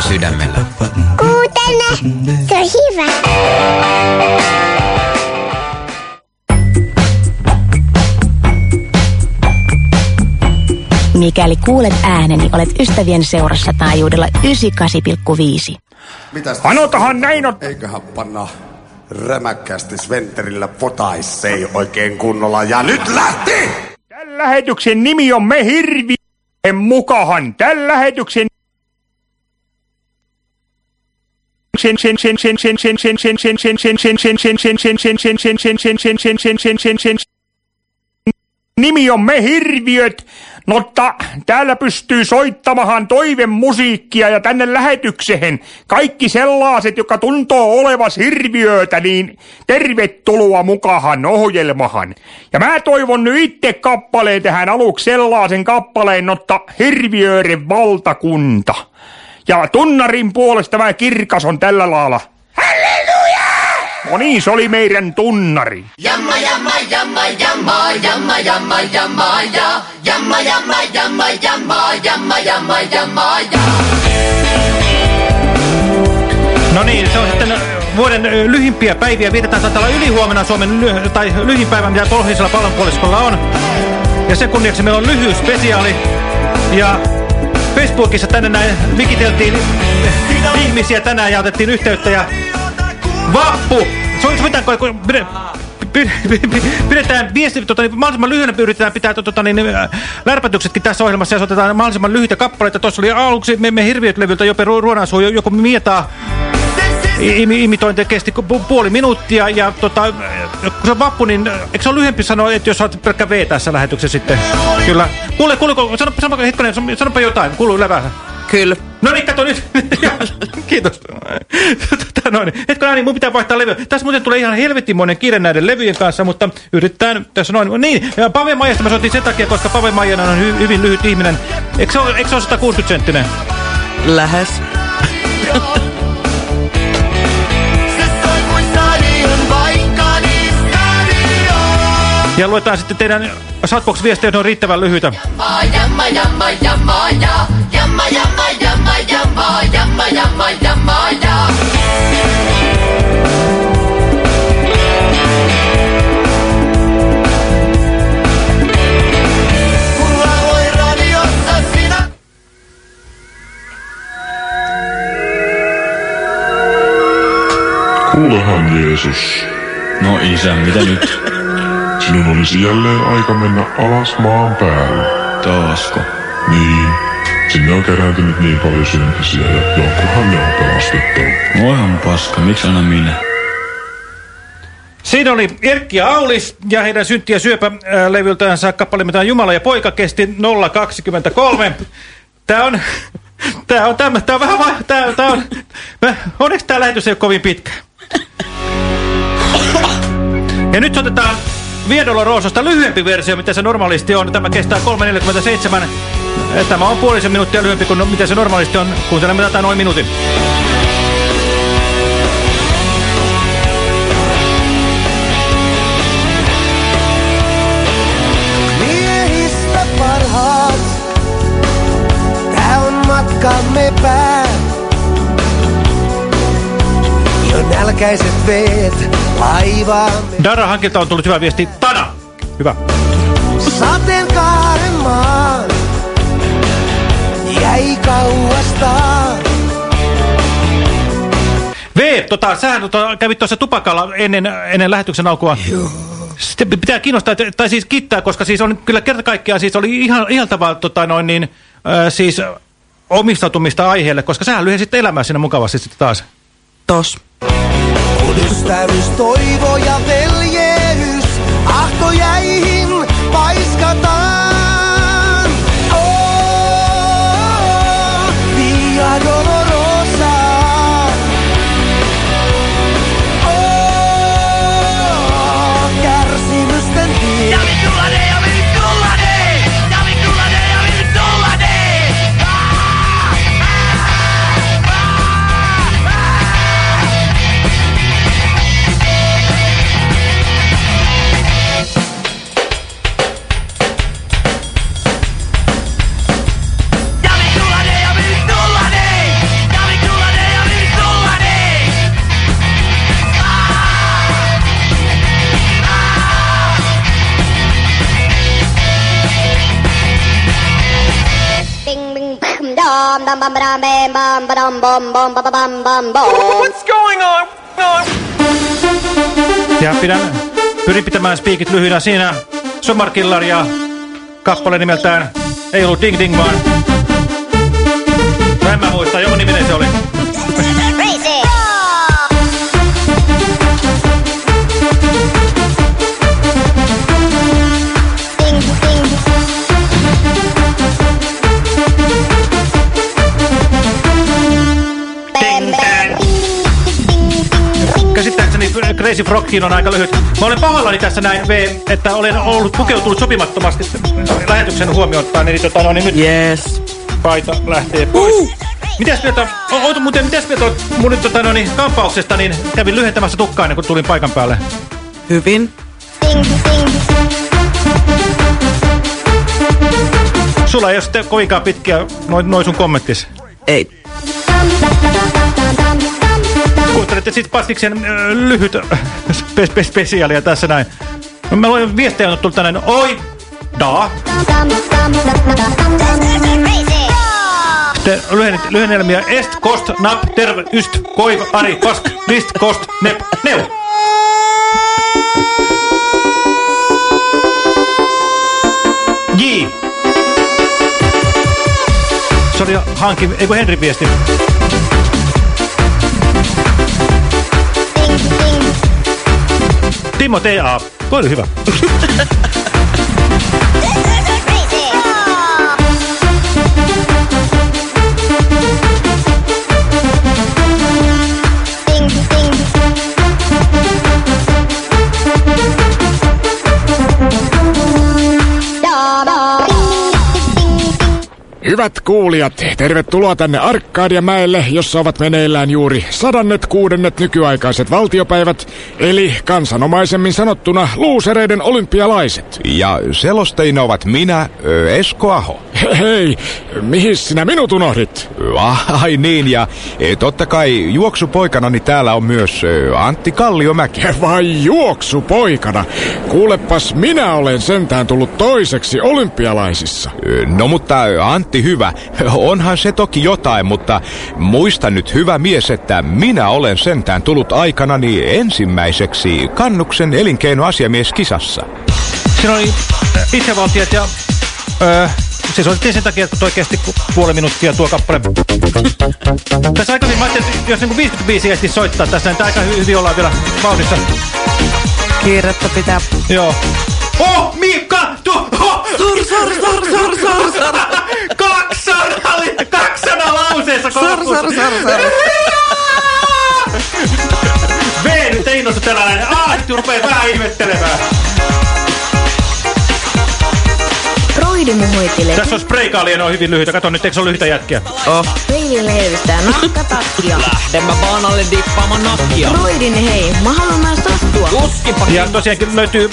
sydämellä. Kuutena, se on hyvä. Mikäli kuulet ääneni, olet ystävien seurassa taajuudella 98,5. Mitäs Anotahan näin on. Eiköhän panna rämäkkästi Sventerillä potaissei oikein kunnolla. Ja nyt lähti! Tämän lähetyksen nimi on Me Hirvien mukahan. Tämän lähetyksen nimi on Me Hirviöt. Mutta täällä pystyy soittamahan toiven musiikkia ja tänne lähetykseen kaikki sellaiset, jotka tuntoo olevas hirviöitä, niin tervetuloa mukahan ohjelmahan. Ja mä toivon nyt itse kappaleen tähän aluksi sellaisen kappaleen, notta hirviöiden valtakunta. Ja tunnarin puolesta mä kirkas on tällä lailla. Halleluja! No niin, se oli meidän tunnari. Jamma, jamma, jamma, jamma, jamma, jamma, jamma, ja. Jamma, jamma, jamma, jamma, jamma, jamma, jamma, ja. No niin, se on sitten vuoden lyhimpiä päiviä. Vietetään taitaa olla ylihuomenna Suomen ly tai lyhin päivä, mitä pohjoisella pallonpuoliskolla on. Ja sen kunniaksi meillä on lyhyt spesiaali. Ja Facebookissa tänne näin vikiteltiin ihmisiä tänään ja otettiin yhteyttä ja Vappu! Sovitaanko, kun pidetään viesti, tota, niin mahdollisimman lyhyenä yritetään pitää tota, niin, lärpätyksetkin tässä ohjelmassa ja otetaan mahdollisimman lyhyitä kappaleita. Tuossa oli aluksi me, me hirviöt-levyltä Jope Ruonansuu, joku mietaa imitointi kesti pu puoli minuuttia ja tota, kun se on vappu, niin eikö se ole lyhempi sanoa, että jos olet pelkkä V tässä lähetyksessä sitten? Kyllä. Kuule, kuule, sano, sano, hetkonen, sanopa jotain, kuuluu lävää. Kyllä. No niin, kato nyt. Kiitos. Tota, no niin. Hetkö niin, mun pitää vaihtaa levyä. Tässä muuten tulee ihan helvettimoinen kiire näiden levyjen kanssa, mutta yritetään tässä noin. Niin, ja Pave Maijasta mä soitin sen takia, koska Pave Maijanen on hy hyvin lyhyt ihminen. Eikö se ole, eikö se ole 160 senttinen? Lähes. Ja luetaan sitten teidän Satbox viestejä, ne on riittävän lyhyitä. Kuulehan Jeesus. No isä, mitä nyt? sinun olisi jälleen aika mennä alas maan päälle. Taasko? Niin, sinne on kerääntynyt niin paljon syntisiä ja jonkunhan ne on pelastettava. Voihan paska, miksi aina minä? Siinä oli Erkki ja Aulis ja heidän syntti- ja syöpä-levyltänsä kappale, mitä on Jumala ja poika kesti 023. Tää on... Tää on, tämä, tää on vähän vai... Tää, tää on... Mä, onneksi tää lähetys ei ole kovin pitkä. Ja nyt otetaan Viedolo Roosasta lyhyempi versio, mitä se normaalisti on. Tämä kestää 3.47. Tämä on puolisen minuuttia lyhyempi kuin mitä se normaalisti on. Kuuntelemme tätä noin minuutin. Miehistä parhaat, tää on matkamme pää. Nälkäiset veet laivaamme Dara Hankilta on tullut hyvä viesti. Tana! Hyvä. sateenkaaren maan. Jäi kauastaan. V, tota, sähän tota, kävit tuossa tupakalla ennen, ennen lähetyksen alkua. Sitten pitää kiinnostaa, tai siis kiittää, koska siis on kyllä kerta kaikkiaan siis oli ihan, ihan tavalla tota noin niin, äh, siis omistautumista aiheelle, koska sähän lyhensit elämää siinä mukavasti sitten taas. Tos. On ystävyys, toivo ja veljeys, ahto jäihin paiskataan. Oh, oh, oh, oh. What's going on? Ja pidän, pyrin pitämään spiikit lyhyinä siinä. Summer Killer ja kappale nimeltään ei ollut Ding Ding vaan. No en mä muista, joku niminen se oli. Crazy Frogkin on aika lyhyt. Mä olen pahoillani tässä näin, V, että olen ollut pukeutunut sopimattomasti lähetyksen huomioon ottaa, niin, tota, no, niin nyt Yes. paita lähtee pois. Uh. Mitäs mieltä, o- oota muuten, mitäs mieltä oot mun nyt tota, no, niin, kampauksesta, niin kävin lyhentämässä tukkaa kuin tulin paikan päälle. Hyvin. Sulla ei ole sitten kovinkaan pitkiä noin noi sun kommenttis. Ei. Kuuntelette sitten Paskiksen äh, lyhyt äh, spe spe spesiaalia tässä näin. Mä olen viestejä on tullut tänne. Oi! Da. Sitten lyhen, lyhennelmiä Est, Kost, Nap, Terve, Yst, Koiv, Ari, Pask, List, Kost, Nep, Neu. J. Se oli Hankin, ei kun Henrin viesti. Timo T.A. Toi oli hyvä. Hyvät kuulijat, tervetuloa tänne Arkadiamäelle, jossa ovat meneillään juuri sadannet kuudennet nykyaikaiset valtiopäivät, eli kansanomaisemmin sanottuna luusereiden olympialaiset. Ja selostajina ovat minä, Esko Aho. He- Hei, mihin sinä minut unohdit? Ai niin, ja e, totta kai juoksupoikanani täällä on myös Antti Kalliomäki. Vai juoksupoikana? Kuulepas, minä olen sentään tullut toiseksi olympialaisissa. No mutta Antti hyvä, onhan se toki jotain, mutta muista nyt hyvä mies, että minä olen sentään tullut aikanani ensimmäiseksi kannuksen elinkeinoasiamieskisassa. Siinä oli itsevaltiot ja... Öö, se soitettiin sen takia, kun toi kesti ku- puoli minuuttia tuo kappale. Tässä aikaisemmin mä ajattelin, että jos niinku 55 ehti soittaa tässä, niin tää aika hy- hyvin ollaan vielä vauhdissa. Kiirettä pitää. Joo. Oh, Miikka! Tu, oh. Sor, sor, sor, sor, sor, sor. Kaksi sanaa, kaksi sanaa lauseessa Sor, sor, sor, sor. V nyt ei innostu tällainen. A, nyt rupee vähän ihmettelemään. Tässä on spraykaalien on hyvin lyhyitä. Kato nyt, eikö se ole lyhyitä jätkiä? Oh. Peilin leivistää nahkatakkia. Lähden mä vaan alle dippaamaan nakkia. Broidin hei, mä haluan myös sattua. Uskipa. Ja tosiaankin löytyy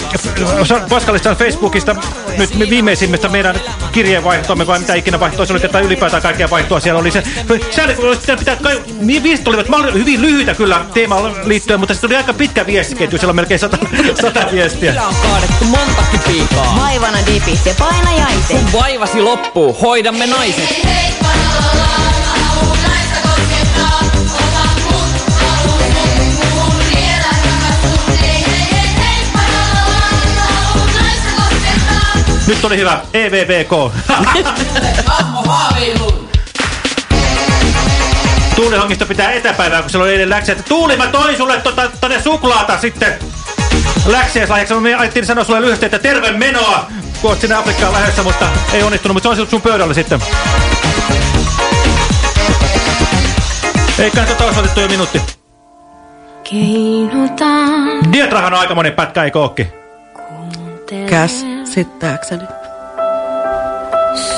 Paskalista Facebookista nyt viimeisimmistä meidän kirjeenvaihtoamme, vai mitä ikinä vaihtoa se oli, tai ylipäätään kaikkea vaihtoa siellä oli se. Sääli, olisi pitää, kai, niin viestit olivat hyvin lyhyitä kyllä teemaan liittyen, mutta sitten oli aika pitkä viestiketju, siellä on melkein sata, sata viestiä. Kyllä on kaadettu montakin piikaa. Vaivana dipis ja painajaisen. Kun vaivasi loppuu, hoidamme naiset. Nyt oli hyvä. EVVK. Tuulihongista pitää etäpäivää, kun siellä oli eilen läksiä. Että Tuuli, mä toin sulle tota, tonne suklaata sitten läksiäislahjaksi. Mä ajattelin sanoa sulle lyhyesti, että terve menoa, kun oot sinne Afrikkaan lähdössä, mutta ei onnistunut. Mutta se on sun pöydällä sitten. Eikä tota osoitettu jo minuutti. Keinutaan. Dietrahan on aika monen pätkä, ei kookki. Käsittääkseni.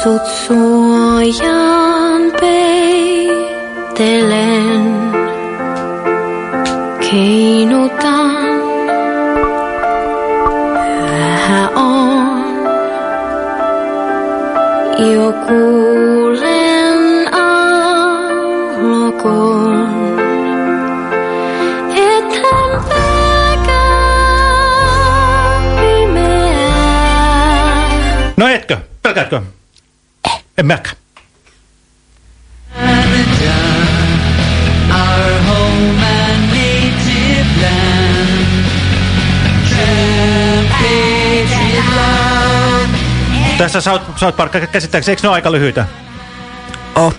Sut suojaan peittelen. Keinutaan. Kuulen aallokon. Ethän pelkää pimeää. No etkö? Pelkäätkö? En mäkään. Tässä South, South Park käsittääkseni, eikö ne ole aika lyhyitä? Oh.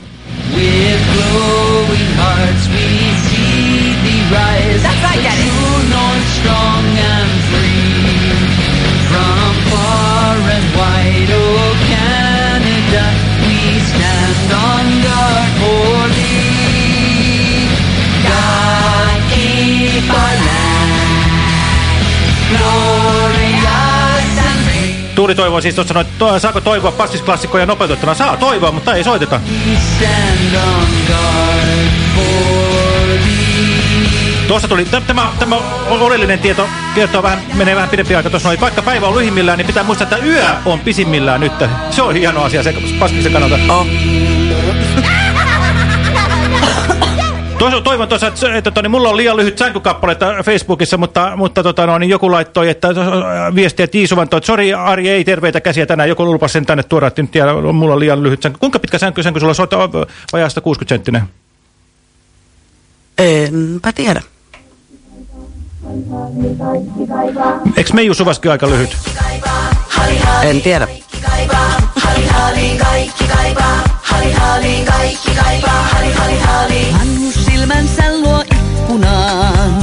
Tuuli toivoo siis tuossa noin, to, saako toivoa passisklassikkoja nopeutettuna? Saa toivoa, mutta ei soiteta. Tuossa tuli, tä- tämä, tämä oleellinen tieto kertoo vähän, menee vähän pidempi aika. Tuossa noin, vaikka päivä on lyhimmillään, niin pitää muistaa, että yö on pisimmillään nyt. Se on hieno asia se paskisen kannalta. Oh. Tuossa, toivon tuossa, että, että, että niin mulla on liian lyhyt sänkykappaletta Facebookissa, mutta, mutta tota, no, niin joku laittoi, että äh, viestiä, että Iisuvan toi, että sori Ari, ei terveitä käsiä tänään, joku lupasi sen tänne tuoda, että nyt tiedä, mulla on liian lyhyt sänky. Kuinka pitkä sänky, sänky sulla on? On vajaasta 60 senttinen. Enpä tiedä. Eikö Meiju Suvaskin aika lyhyt? En tiedä. Vanhus silmänsä luo ikkunaan.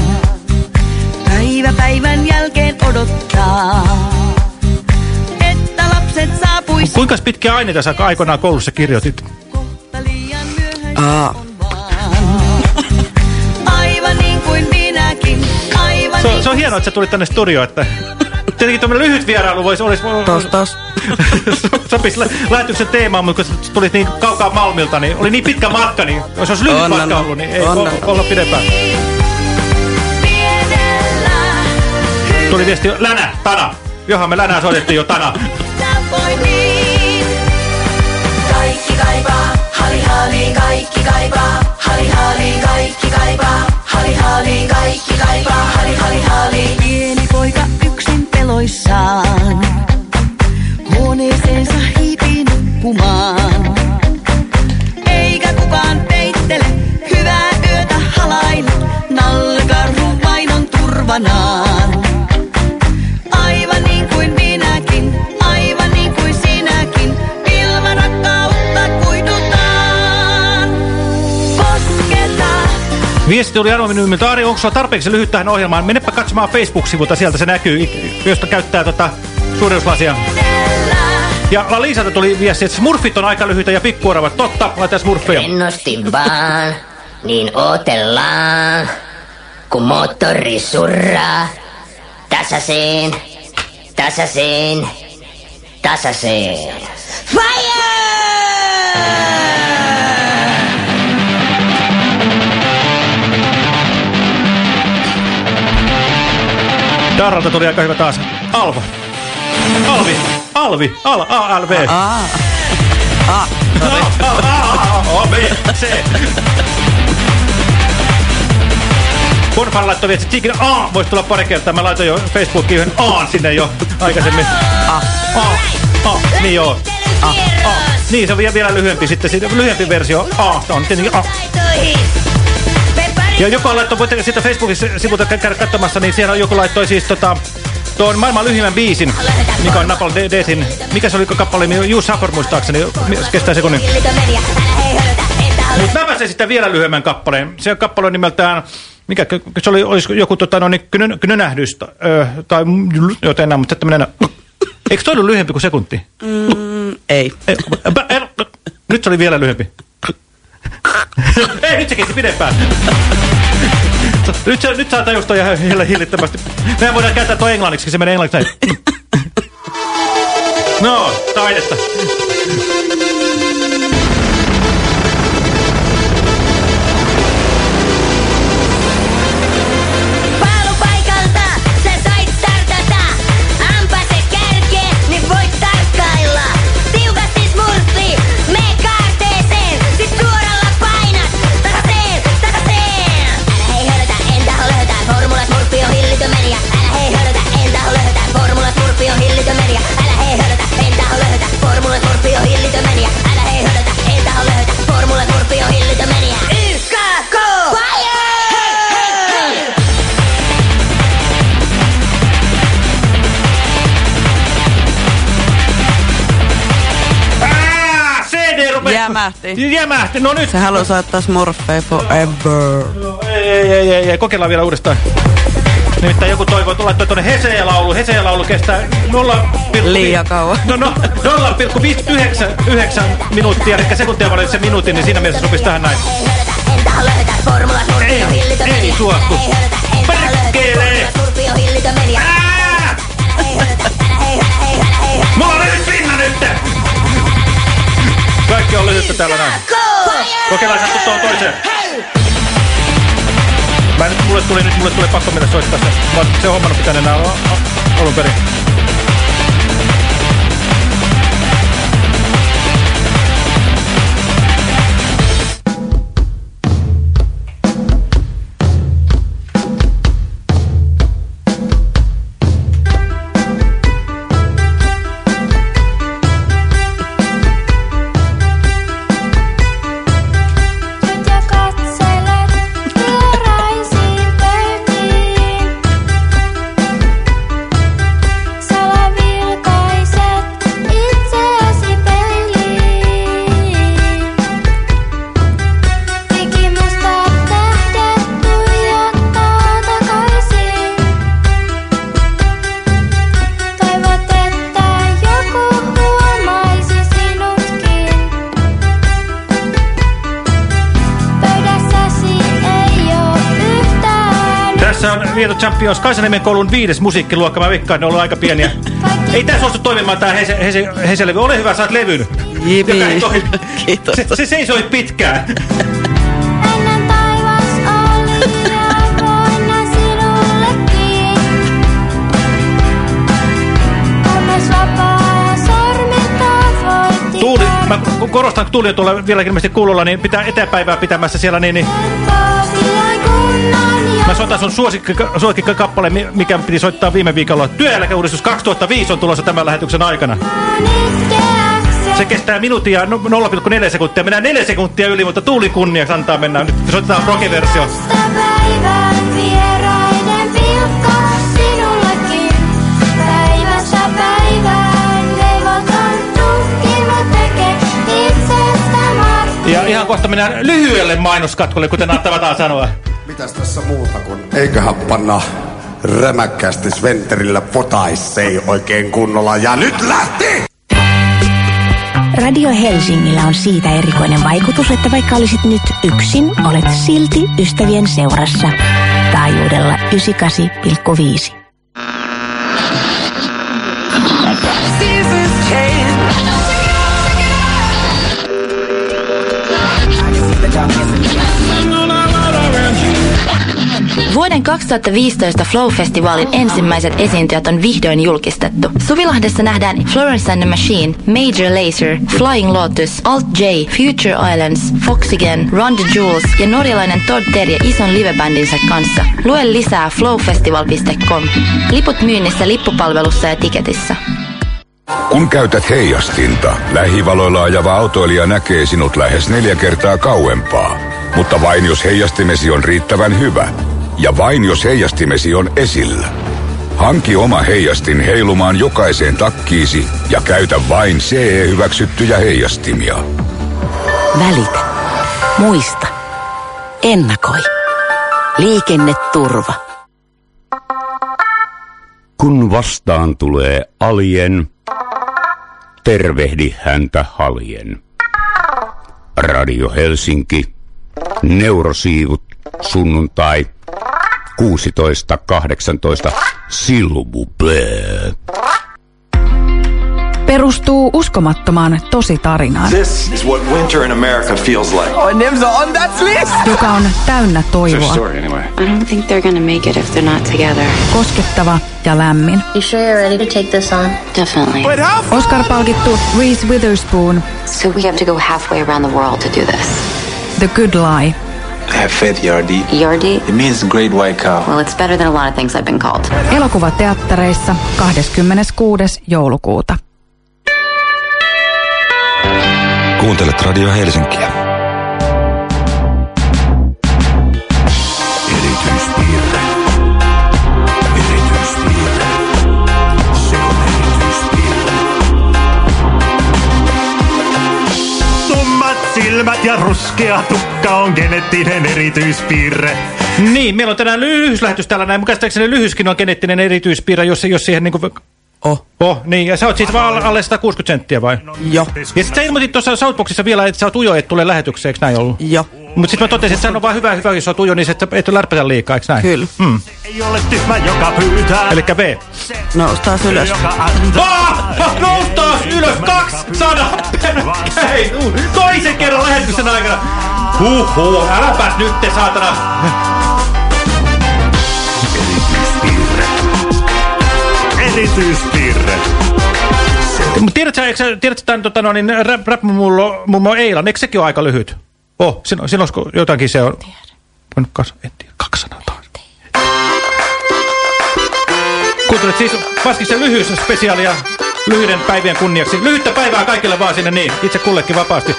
Päivä päivän jälkeen odottaa, että lapset saapuis Kuinka pitkiä aineita sä aikoinaan koulussa kirjoitit? Aa. Aivan niin kuin minäkin, aivan Se, niin on- se on hienoa, että sä tulit tänne studioon, että tietenkin tämmöinen lyhyt vierailu voisi olisi... Tos, tos. Sopisi lä lähetyksen teemaan, mutta kun tulit niin kaukaa Malmilta, niin oli niin pitkä matka, niin jos olisi lyhyt On, matka ollut, niin ei olla, olla pidempään. Tuli tietysti Länä, Tana. Johan me Länää soitettiin jo Tana. Kaikki kaipaa, hali haliin, kaikki kaipaa, hali haliin, kaikki kaipaa, hali haliin, kaikki kaipaa, hali hali haliin. Pieni poika yksin peloissaan, huoneeseensa hiipii nukkumaan. Eikä kukaan peittele, hyvää yötä halaile, nallekarhu vain on turvanaan. Viesti tuli Anonymilta. Ari, onko sulla tarpeeksi lyhyt tähän ohjelmaan? Menepä katsomaan Facebook-sivulta, sieltä se näkyy, josta käyttää tota suureuslasia. Ja Liisalta tuli viesti, että smurfit on aika lyhyitä ja pikkuoravat. Totta, laitetaan smurfeja. Rennosti vaan, niin otellaan, kun moottori surraa. Tasaseen, tasaseen, tasaseen. Darralta tuli aika hyvä taas. Alva. Alvi. Alvi. Al, A, L, V. Aa. Ah, A, B, C. Bonfan laittoi viesti, että ikinä A voisi tulla pari kertaa. Mä laitoin jo Facebookiin yhden A sinne jo aikaisemmin. ah. A. A. Niin joo. A. A. Niin, se on vielä, lyhyempi sitten. Lyhyempi versio A. On tietenkin A. Ja joku laittoi, voitte sitä Facebookin sivulta kä- käydä katsomassa, niin siellä joku laittoi siis tota, tuon maailman lyhimmän biisin, mikä on Napalm Deathin. Mikä se oli kappale, niin Juus Saffer muistaakseni, se kestää sekunnin. Mutta mä pääsen sitten vielä lyhyemmän kappaleen. Se kappale on nimeltään, mikä se oli, olisiko joku tota, no, niin, kynä, kynänähdys, ö, tai joten enää, mutta tämmöinen, eikö toi ollut lyhyempi kuin sekunti? Mm, ei. Nyt se oli vielä lyhyempi. Ei, nyt se kesti pidempään. Nyt, se, nyt saa tajusta ja hill- hillittömästi. Mehän voidaan käyttää tuo englanniksi, se menee englanniksi. No, taidetta. Jämähti. Jämähti, no nyt. Se haluaa saattaa Smurfeja forever. No, ei, ei, ei, ei, ei, kokeillaan vielä uudestaan. Nimittäin joku toivoo, että laittoi tuonne Heseä-laulu. Heseä-laulu kestää 0, Liian kauan. No, no 0,599 minuuttia, eli sekuntia valit se minuutin, niin siinä mielessä sopisi tähän näin. Ei, ei suostu. Perkele! Ää! Mulla on nyt pinna nyt! Kaikki on lyhyttä täällä näin. Kokeillaan sen tuohon toiseen. Mä nyt, mulle tuli mulle tuli pakko mennä soittaa se. Mä se hommannut pitää enää alun perin. Vieto Champions Kaisaniemen koulun viides musiikkiluokka. Mä veikkaan, ne on ollut aika pieniä. Ei tää suostu toimimaan tää Hese, Hese, Hese-levy. Ole hyvä, saat levyn. Toimi. Kiitos. Se, se seisoi pitkään. Tuuli, mä korostan, kun Tuuli on tuolla vieläkin ilmeisesti kuulolla, niin pitää etäpäivää pitämässä siellä, niin, niin mä soitan sun suosikki- suosikkikappale, mi- mikä piti soittaa viime viikolla. Työeläkeuudistus 2005 on tulossa tämän lähetyksen aikana. Se kestää minuutin ja no- 0,4 sekuntia. Mennään 4 sekuntia yli, mutta Tuuli kunniaksi antaa mennä. Nyt soitetaan rock-versio. Ja ihan kohta mennään lyhyelle mainoskatkolle, kuten tavataan sanoa. Mitäs tässä muuta kuin eiköhän panna rämäkkästi Sventerillä potaissei oikein kunnolla. Ja nyt lähti! Radio Helsingillä on siitä erikoinen vaikutus, että vaikka olisit nyt yksin, olet silti ystävien seurassa. Taajuudella 98,5. Vuoden 2015 Flow-festivaalin ensimmäiset esiintyjät on vihdoin julkistettu. Suvilahdessa nähdään Florence and the Machine, Major Lazer, Flying Lotus, Alt J, Future Islands, Foxygen, Run the Jewels ja norjalainen Todd Terje ison livebändinsä kanssa. Lue lisää flowfestival.com. Liput myynnissä lippupalvelussa ja tiketissä. Kun käytät heijastinta, lähivaloilla ajava autoilija näkee sinut lähes neljä kertaa kauempaa. Mutta vain jos heijastimesi on riittävän hyvä. Ja vain jos heijastimesi on esillä. Hanki oma heijastin heilumaan jokaiseen takkiisi ja käytä vain CE-hyväksyttyjä heijastimia. Välitä. Muista. Ennakoi. Liikenneturva. Kun vastaan tulee alien, tervehdi häntä haljen. Radio Helsinki, Neurosiivut, sunnuntai, 16.18, Silvublää. Perustuu uskomattomaan tositarinaan, This is what winter in America feels like. My name's on that list. joka on täynnä toivoa, story anyway. I don't think they're gonna make it if they're not together. koskettava ja lämmin. You sure you're ready to take this on? Definitely. Oscar-palkittu Reese Witherspoon, So we have to go halfway around the world to do this. The Good Lie. Have faith, Yardi. Yardi? It means great white cow. Well, it's better than a lot of things I've been called. Elokuva teattereissa 26. joulukuuta. Kuuntelet Radio Helsinkiä. Ruskea tukka on geneettinen erityispiirre. Niin, meillä on tänään lyhyslähetys täällä näin. Käsittääkseni lyhyskin on geneettinen erityispiirre, jos, jos siihen niinku... Oh. Oh, niin. Ja sä oot siis vaan alle 160 senttiä vai? Joo. Ja sit sä ilmoitit tuossa Southboxissa vielä, että sä oot ujo, et tule lähetykseen, eikö näin ollut? Joo. Mut sit mä totesin, että sehän on vaan hyvä, hyvä, jos oot ujo, niin et, et lärpätä liikaa, eikö näin? Kyllä. Mm. Ei ole tyhmä, joka pyytää. Elikkä B. Noustaan ylös. Joka antaa. Ah! Nous taas ylös! 200 peräkkäin! Toisen kerran lähetyksen aikana! Huhhuh, äläpäs nyt te saatana! Erityispiirre. Erityispiirre. Tiedätkö, tiedätkö tämän tota, no, niin, rap, mummo, mummo Eilan, eikö sekin ole aika lyhyt? Oh, siinä, siinä olisiko jotakin se on... Tiedän. Kas, en tiedä, 200 taas. Kuuntelet siis se lyhyys spesiaalia lyhyiden päivien kunniaksi. Lyhyttä päivää kaikille vaan sinne niin, itse kullekin vapaasti.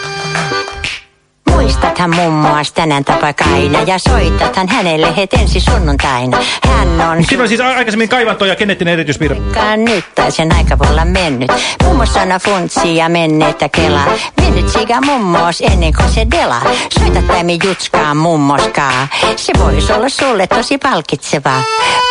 Muistathan mummoas tänään tapakaina ja soitathan hänelle het ensi sunnuntaina. Hän on Siinä on siis aikaisemmin kaivanto ja geneettinen erityispiirre. nyt tai sen aika voi olla mennyt. Mummo sana funtsi ja menneettä kelaa. Mennyt siga mummos ennen kuin se dela. Soita tämi jutskaa mummoskaa. Se voisi olla sulle tosi palkitsevaa.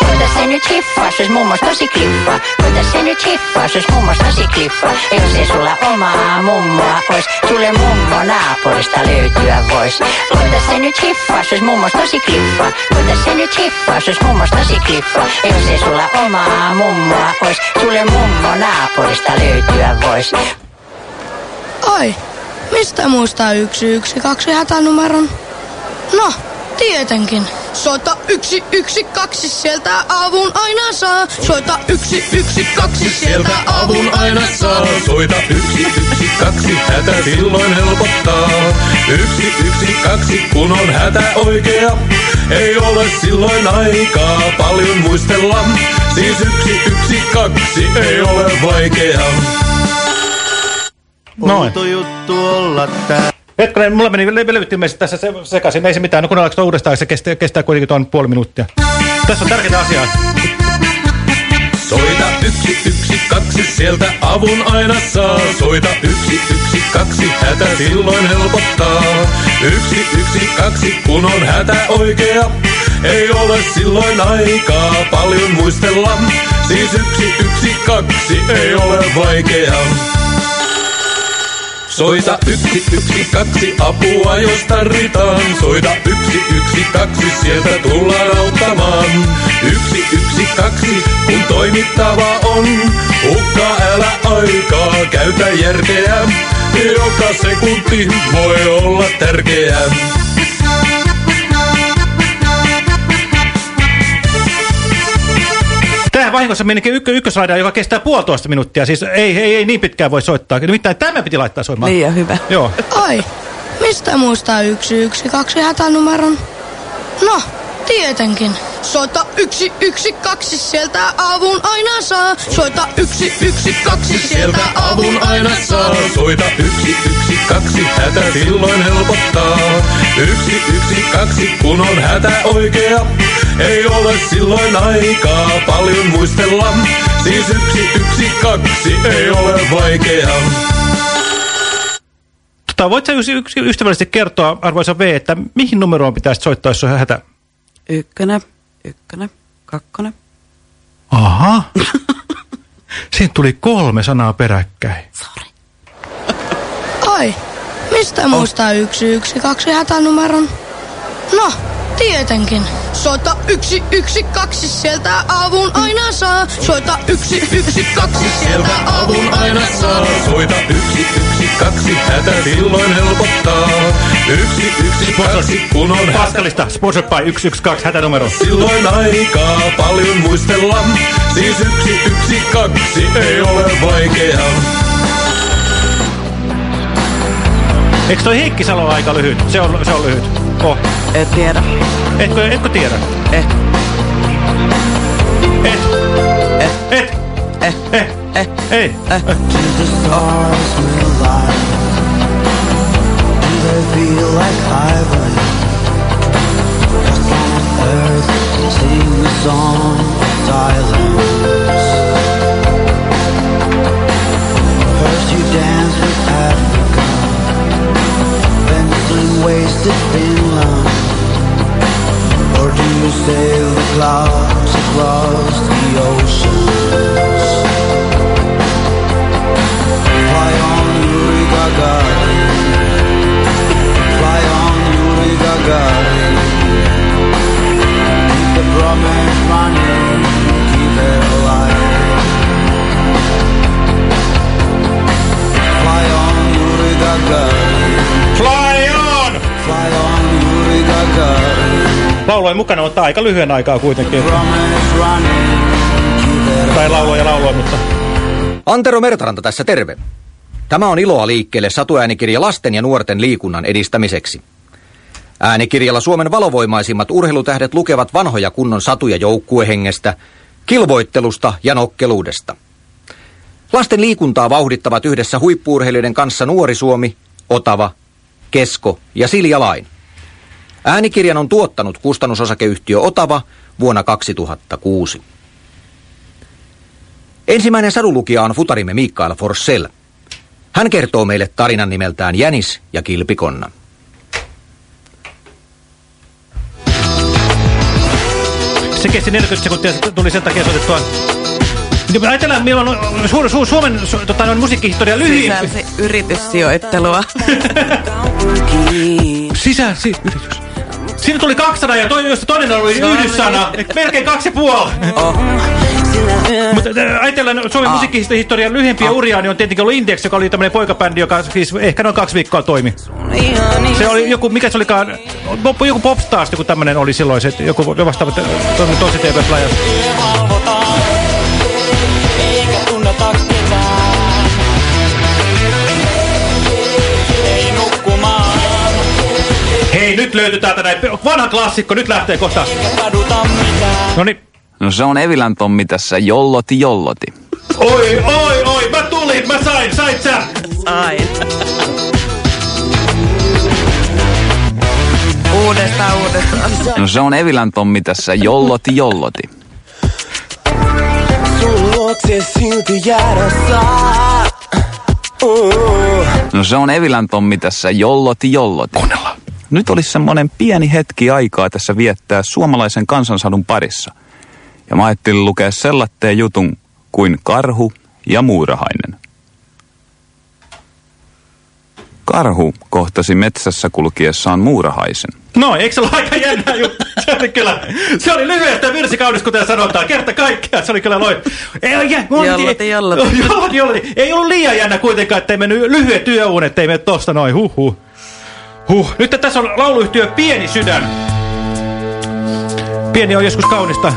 Voita se nyt hiffaa, jos mummos tosi kliffa. Voita se nyt hiffaa, jos mummos tosi kliffa. Ja jos ei sulla omaa mummoa ois, sulle mummo naapurista löytyä vois. Voita se nyt hiffaa, jos mummos tosi kliffa. Voita se nyt hiffaa, jos mummos tosi kliffa. Jos ei sulla omaa mummoa ois, sulle mummo naapurista löytyä vois. Ai, mistä muistaa yksi yksi kaksi hätänumeron? No, tietenkin. Soita yksi yksi kaksi, sieltä avun aina saa. Soita yksi yksi kaksi, sieltä avun aina saa. Soita yksi, yksi, kaksi, hätä silloin helpottaa. Yksi, yksi, kaksi, kun on hätä oikea. Ei ole silloin aikaa paljon muistella. Siis yksi, yksi, kaksi, ei ole vaikeaa. Noin. juttu olla tää. Hetkinen, mulla meni le- levyttimessä tässä se, sekaisin, ei se mitään. No kuunnellaanko uudestaan, se kestää, kestää kuitenkin tuon puoli minuuttia. Tässä on tärkeitä asiaa. Soita yksi, yksi, kaksi, sieltä avun aina saa. Soita yksi, yksi, kaksi, hätä silloin helpottaa. Yksi, yksi, kaksi, kun on hätä oikea. Ei ole silloin aikaa paljon muistella. Siis yksi, yksi, kaksi, ei ole vaikeaa. Soita yksi, yksi, kaksi, apua jos tarvitaan. Soita yksi, yksi, kaksi, sieltä tullaan auttamaan. Yksi, yksi, kaksi, kun toimittava on. Hukkaa älä aikaa, käytä järkeä. Joka sekunti voi olla tärkeää. Vahingossa menikin ykkö, ykkösraida, joka kestää puolitoista minuuttia. Siis ei, ei, ei niin pitkään voi soittaa. Nimittäin tämä piti laittaa soimaan. Liian hyvä. Joo. Ai, mistä muistaa yksi yksi kaksi hätänumeron? No, tietenkin. Soita yksi yksi kaksi, sieltä avun aina saa. Soita yksi yksi kaksi, sieltä avun aina saa. Soita yksi, yksi, kaksi, hätä silloin helpottaa. Yksi, yksi, kaksi, kun on hätä oikea. Ei ole silloin aikaa paljon muistella. Siis yksi, yksi, kaksi, ei ole vaikeaa. Tota, voit sä yksi, yksi, ystävällisesti kertoa, arvoisa V, että mihin numeroon pitäisi soittaa, jos on hätä? Ykkönen, ykkönen, kakkonen. Aha. Siinä tuli kolme sanaa peräkkäin. Ai, mistä muistaa yksi yksi kaksi hätänumeron? No, tietenkin. Soita yksi yksi kaksi, sieltä avun aina saa. Soita yksi yksi kaksi, sieltä avun aina saa. Soita yksi, yksi, kaksi, hätä silloin helpottaa. Yksi, yksi, kaksi, kun on hätä. Paskalista, sponsored by 112 hätänumero. Silloin aikaa paljon muistella. Siis yksi, yksi, kaksi, ei ole vaikeaa. Eikö toi Heikki Salo aika lyhyt? Se on, se on lyhyt. Oh. Et tiedä. Etkö, etkö tiedä? Eh. Et. Eh. Et. Eh. Eh. Eh. Ei. Eh. feel like Feel like ivory Earth sing a song silence. First you dance with Africa. Then sling wasted Finland Or do you sail the clouds across the oceans? Fly on Yuri Gagarin Fly on, Yuri Gagarin. Keep the promise running, keep it alive. Fly on, Yuri Gagarin. Fly on! Fly on, Yuri Gagarin. Laulojen mukana on aika lyhyen aikaa kuitenkin. Promise running, Tai lauloja lauloja, mutta... Antero Mertaranta tässä terve. Tämä on Iloa liikkeelle satuäänikirja lasten ja nuorten liikunnan edistämiseksi. Äänikirjalla Suomen valovoimaisimmat urheilutähdet lukevat vanhoja kunnon satuja joukkuehengestä, kilvoittelusta ja nokkeluudesta. Lasten liikuntaa vauhdittavat yhdessä huippuurheilijoiden kanssa Nuori Suomi, Otava, Kesko ja Silja Lain. Äänikirjan on tuottanut kustannusosakeyhtiö Otava vuonna 2006. Ensimmäinen sadulukija on futarimme Mikael Forssell. Hän kertoo meille tarinan nimeltään Jänis ja Kilpikonna. Se kesti 40 sekuntia, se tuli sen takia soitettua. Niin Ajatellaan, milloin on Su Su Suomen su tota, musiikkihistoria lyhyin. Sisälsi yrityssijoittelua. Sisään, si yritys. Siinä tuli 200 ja toi, josta toinen oli yhdyssana. Melkein kaksi ja puoli. Oh. Mutta äh, ajatellaan Suomen Ah. musiikkihistorian lyhempiä uria, niin on tietenkin ollut Index, joka oli tämmöinen poikabändi, joka siis ehkä noin kaksi viikkoa toimi. Se oli joku, mikä se olikaan, joku Popstars, joku tämmöinen oli silloin, se, että joku vastaava to- toimi tosi TV-player. Eikä tunneta ketään. Ei nukkumaan, Hei, nyt löytyy täältä näin, vanha klassikko, nyt lähtee kohta. No niin. No se on Evilän Tommi tässä, jolloti jolloti. Oi, oi, oi, mä tulin, mä sain, sait sä. Sain. Uudestaan, uudestaan. No se on Evilän Tommi tässä, jolloti jolloti. Sun luokse silti jäädä saa. No se on Evilän Tommi tässä, jolloti jolloti. Kuunnellaan. Nyt olisi semmoinen pieni hetki aikaa tässä viettää suomalaisen kansansadun parissa. Ja mä ajattelin lukea sellatteen jutun kuin karhu ja muurahainen. Karhu kohtasi metsässä kulkiessaan muurahaisen. No, eikö se ole aika jännä juttu? Se oli kyllä, se oli lyhyestä virsikaunis, kuten sanotaan. Kerta kaikkiaan, se oli kyllä loi. Ei, ei, ei, Jolloti, jolloti. jolloti, jolloti. Ei ollut liian jännä kuitenkaan, ettei mennyt lyhyet työunet, ettei mene tosta noin. Huh, huh. Huh. Nyt tässä on lauluyhtiö Pieni Sydän. Pieni on joskus kaunista.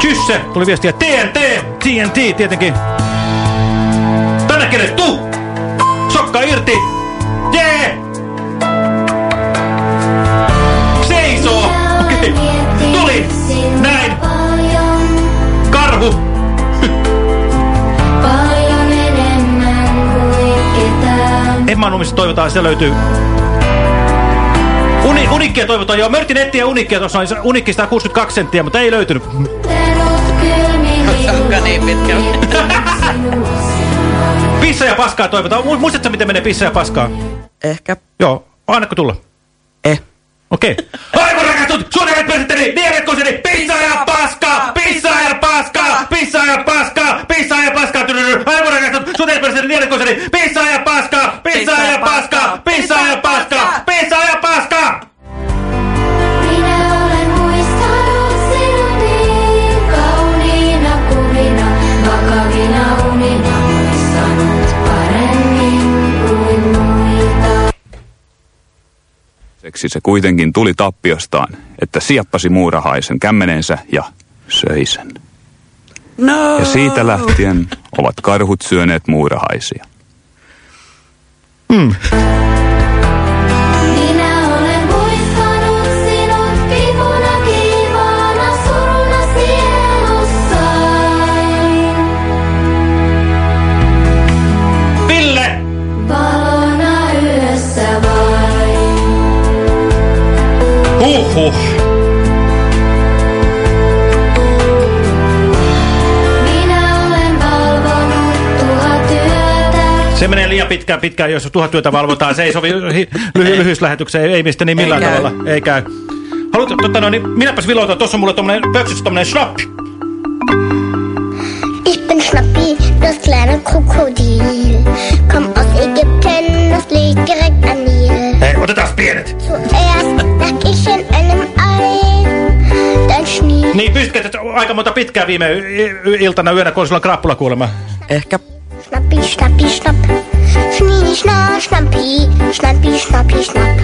Kysse, tuli viestiä. TNT, TNT tietenkin. Tänne kenet, tuu! Sokka irti! Jee! Seisoo! Okei, tuli! Näin! Karhu! Emmanumista toivotaan, se löytyy. Uni, unikkia toivotaan, joo. Mä yritin etsiä unikkia, tuossa unikki 162 senttiä, mutta ei löytynyt. Onko niin pitkä? Pissa ja paskaa toivotaan. Mu- Muistatko, miten menee pissa ja paskaa? Ehkä. Joo, annatko tulla? Eh. Okei. Okay. Aivan rakastut, suoneet persetteli, niemetkoseni, pissa ja paskaa, pissa ja paskaa, pissa ja paskaa, pissa ja paskaa, aivan rakastut, suoneet persetteli, niemetkoseni, pissa ja paskaa, pissa ja paskaa, pissa ja paskaa, Seksi se kuitenkin tuli tappiostaan, että sieppasi muurahaisen kämmeneensä ja söi sen. No. Ja siitä lähtien ovat karhut syöneet muurahaisia. Hmm. Yötä. Se menee liian pitkään, pitkään, jos tuhat työtä valvotaan. Se ei sovi hy- lyhy lyhyyslähetykseen, ei mistä niin millään Ei käy. tavalla. Ei käy. Haluat, tota, no, niin, minäpäs viloitan, tuossa on mulle tommonen pöksyssä tommonen schnappi. Ich bin Schnappi, das kleine Krokodil. Komm aus Ägypten, das liegt direkt an Nil. Hei, otetaan pienet. Zuerst Niin, pystytkö että aika monta pitkää viime iltana yönä, kun on sulla krappula kuulemma? Ehkä. Schnappi, schnapp. Schnie, schna, schnappi, schnappi, schnappi, schnapp.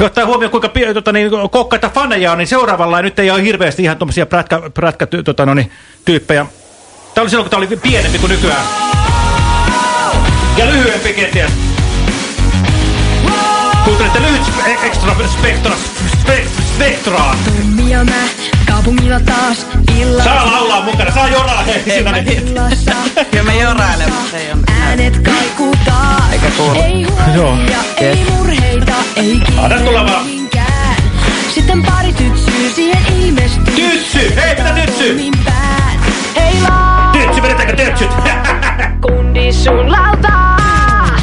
Ottaa huomioon, kuinka tota, niin, kokkaita faneja on, niin seuraavalla nyt ei ole hirveästi ihan tuommoisia prätkä, prätkä tota, no, niin, tyyppejä. Tämä oli silloin, kun tämä oli pienempi kuin nykyään. Ja lyhyempi kenties. Kuuntelette lyhyt extra spektra, spek, spektraa. Tommi ja mä kaupungilla taas illalla. Saa laulaa mukana, saa joraa hei, siinä niin. Kyllä mä jorailen, mutta ei ole äänet kaikuu taas. Eikä kuulu. Ei Joo. huolia, ei murheita, ei vaan. mihinkään. Sitten pari tytsyy siihen ilmestyy. Tytsy! Hei, mitä tytsy? Päät. Hei laa, Tytsy, vedetäänkö tytsyt? kundi sun lautaa.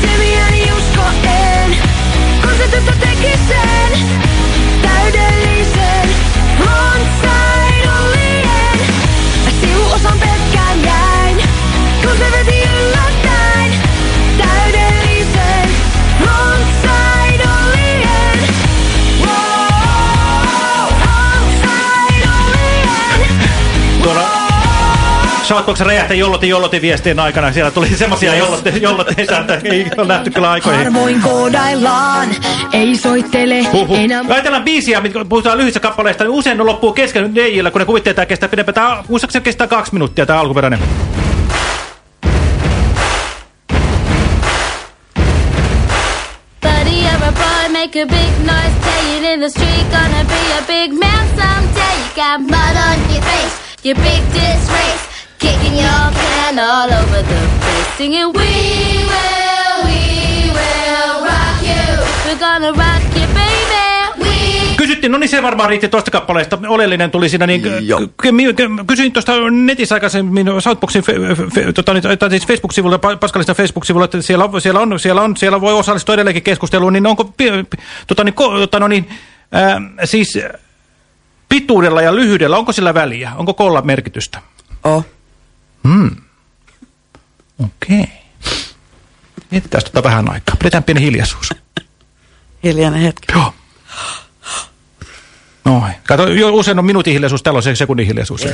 Semiäni usko en, kun se tyttö teki sen. Shoutboxen räjähti jollotin jollotin viestien aikana. Siellä tuli semmosia jollotte, jollotteita, että ei ole nähty kyllä aikoihin. Harvoin koodaillaan, ei soittele Huhhuh. enää. Ajatellaan biisiä, mitkä puhutaan lyhyistä kappaleista, niin usein ne loppuu kesken DJillä, kun ne kuvittelee, että tämä kestää pidempään. Tämä, muistaakseni se kestää kaksi minuuttia, tämä alkuperäinen. Make a big noise, tell it in the street, gonna be a big man someday. You got mud on your face, your big disgrace, kicking your can all over the place, singing, We will, we will rock you. We're gonna rock you, baby. We Kysyttiin, no niin se varmaan riitti tuosta kappaleesta. Oleellinen tuli siinä, niin kysyin tuosta netissä aikaisemmin Southboxin fe, fe, tota, niin, tai siis Facebook-sivulla, Pa- Paskalista Facebook-sivulla, että siellä, on- siellä, on, siellä, on, siellä voi osallistua edelleenkin keskusteluun, niin onko tota, niin, ko, tota, no niin, ää, siis pituudella ja lyhyydellä, onko sillä väliä? Onko kolla merkitystä? Oh. Hmm. Okei. Okay. Mietitään tota vähän aikaa. Pidetään pieni hiljaisuus. Hiljainen hetki. Joo. Noin. Kato, jo usein on minuutin hiljaisuus, täällä on se sekunnin hiljaisuus.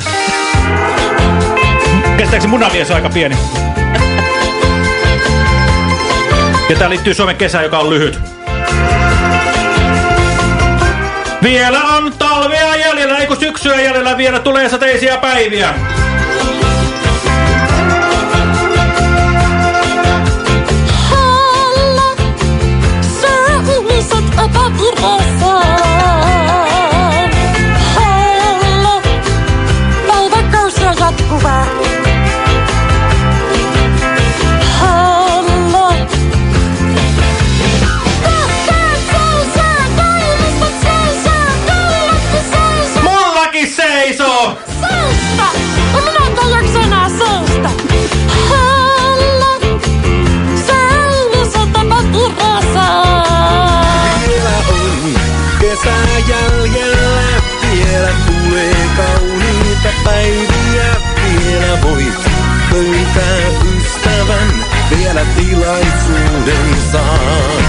Kestääkö se munamies aika pieni? Ja tää liittyy Suomen kesään, joka on lyhyt. Vielä on talvea jäljellä, ei kun syksyä jäljellä, vielä tulee sateisia päiviä. Ihmiset jäljellä, vielä tulee kauniita päiviä. Vielä voit löytää ystävän, vielä tilaisuuden saat.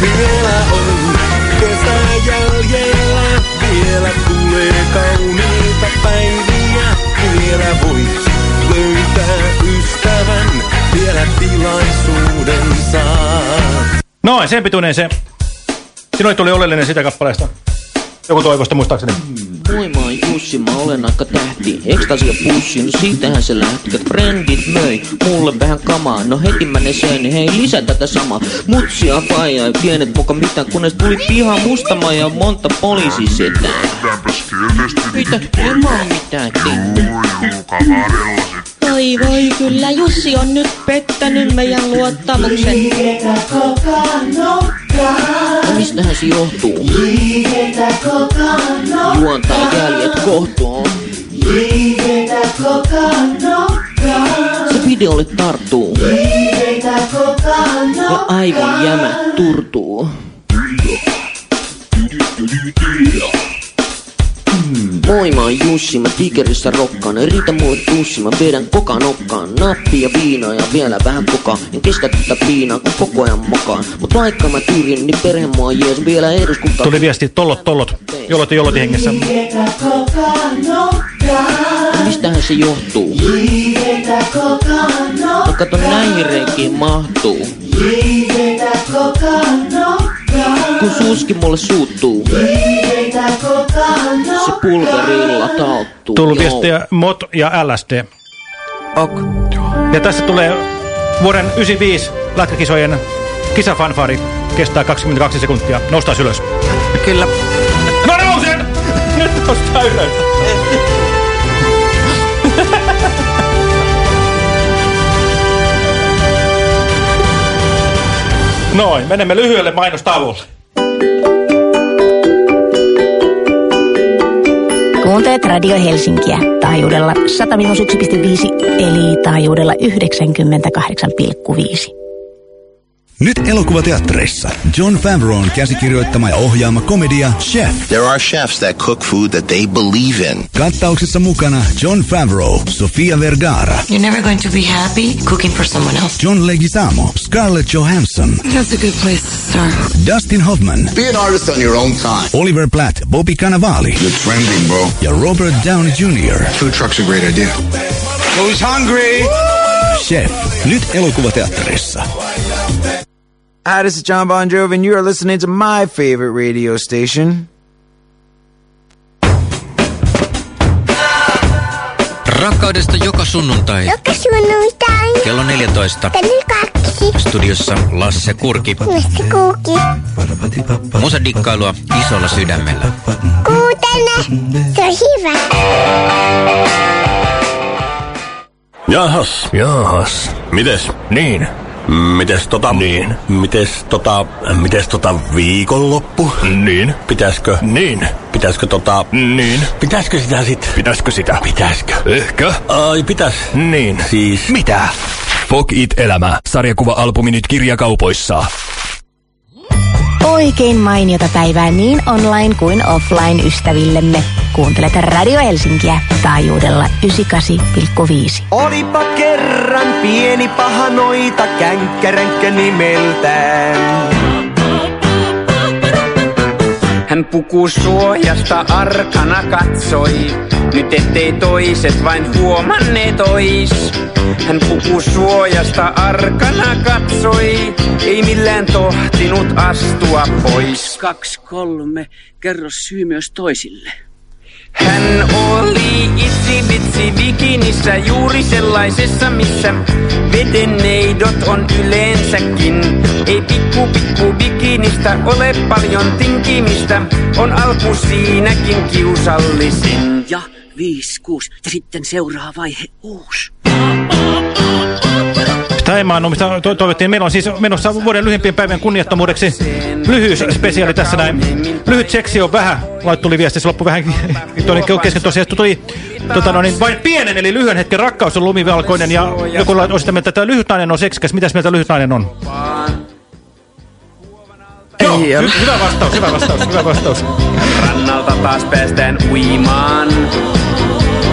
Vielä on kesä jäljellä, vielä tulee kauniita päiviä. Vielä voit löytää ystävän, vielä tilaisuuden saat. Noin, sen pituinen se. Sinulle tuli oleellinen sitä kappaleesta. Joku toivosta muistaakseni. Moi mä oon Jussi, mä olen aika tähti. Ekstasia pussi, no siitähän se lähti. Kat Frendit möi mulle vähän kamaa. No heti mä ne söin, niin hei lisä tätä samaa. Mutsia, faija, pienet muka mitään. Kunnes tuli piha mustama ja monta poliisisetää. Mitä? En mä oo mitään tehnyt. Voi voi, kyllä Jussi on nyt pettänyt meidän luottamuksen. Mistähän se johtuu? Juontaa kokaan nokkaan. Se videolle tarttuu. Ja aivon jämä turtuu. Moi mä oon Jussi, mä Tigerissä rokkaan Ei riitä mulle tussi, mä vedän koka nokkaan Nappi ja viinaa ja vielä vähän kokaa En kestä tätä piinaa, kun koko ajan mokaan Mut vaikka mä tyrin, niin perhe mua jees Vielä eduskunta Tuli viesti, tollot, tollot. Jollot ja jollot hengessä. Mistähän se johtuu? Viiveitä kokaan No nokkaan. kato näihin reikiin mahtuu Viiveitä kokaan nokkaan. Kun suuski mulle suuttuu Se pulverilla tauttuu Tullut viestiä MOT ja LSD. Ok. Ja tässä tulee vuoden 95 lätkäkisojen kisafanfari. Kestää 22 sekuntia. Noustaa ylös. Kyllä. No nousen! Nyt nostaa ylös. Noin, menemme lyhyelle mainostauolle. Kuuntelet Radio Helsinkiä taajuudella 100-1,5 eli taajuudella 98,5. Nyt elokuvateattereissa John Favreau'n käsikirjoittama ja ohjaama komedia Chef. There are chefs that cook food that they believe in. Kattauksessa mukana John Favreau, Sofia Vergara, You're never going to be happy cooking for someone else. John Leguizamo, Scarlett Johansson, That's a good place to start. Dustin Hoffman, Be an artist on your own time. Oliver Platt, Bobby Cannavale You're trending, bro. ja Robert Downey Jr. Food truck's a great idea. Who's hungry? Chef. Nyt elokuvateattereissa. Hi, this is John Bon Jovi, and you are listening to my favorite radio station. Rakkaudesta joka sunnuntai. Joka sunnuntai. Kello 14. Kello kaksi. Studiossa Lasse Kurki. Mistä kuuki? Musadikkailua isolla sydämellä. Kuutele. Se on hyvä. Jahas. Jahas. Mites? Niin. Mites tota... Niin. Mites tota... Mites tota viikonloppu? Niin. Pitäiskö... Niin. Pitäiskö tota... Niin. Pitäiskö sitä sit? Pitäiskö sitä? Pitäiskö? Ehkä. Ai, pitäis. Niin. Siis... Mitä? Fok It Elämä. Sarjakuva-albumi nyt kirjakaupoissa. Oikein mainiota päivää niin online kuin offline ystävillemme. Kuuntelet Radio Helsinkiä taajuudella 98,5. Olipa kerran pieni paha noita känkkäränkkä nimeltään. Hän pukuu suojasta arkana katsoi, nyt ettei toiset vain huomanneet ois. Hän pukuu suojasta arkana katsoi, ei millään tohtinut astua pois. Kaksi, kolme, kerro syy myös toisille. Hän oli itsi vitsi bikinissä juuri sellaisessa, missä vedenneidot on yleensäkin. Ei pikku pikku bikinistä ole paljon tinkimistä, on alku siinäkin kiusallisin. Ja viisi, kuusi. Ja sitten seuraa vaihe uusi. Maannut, mistä to toivottiin. Meillä on siis menossa vuoden lyhimpien päivän kunniattomuudeksi lyhyys spesiaali tässä näin. Lyhyt seksi on vähän. Lait tuli viesti, se loppui vähän toinen kesken tosiaan. Tuli tota, no niin, vain pienen, eli lyhyen hetken rakkaus on lumivalkoinen. Ja joku on sitä mieltä, että lyhyt nainen on seksikäs. Mitäs mieltä lyhyt nainen on? Joo, hy hyvä vastaus, hyvä vastaus, hyvä vastaus. Rannalta taas päästään uimaan.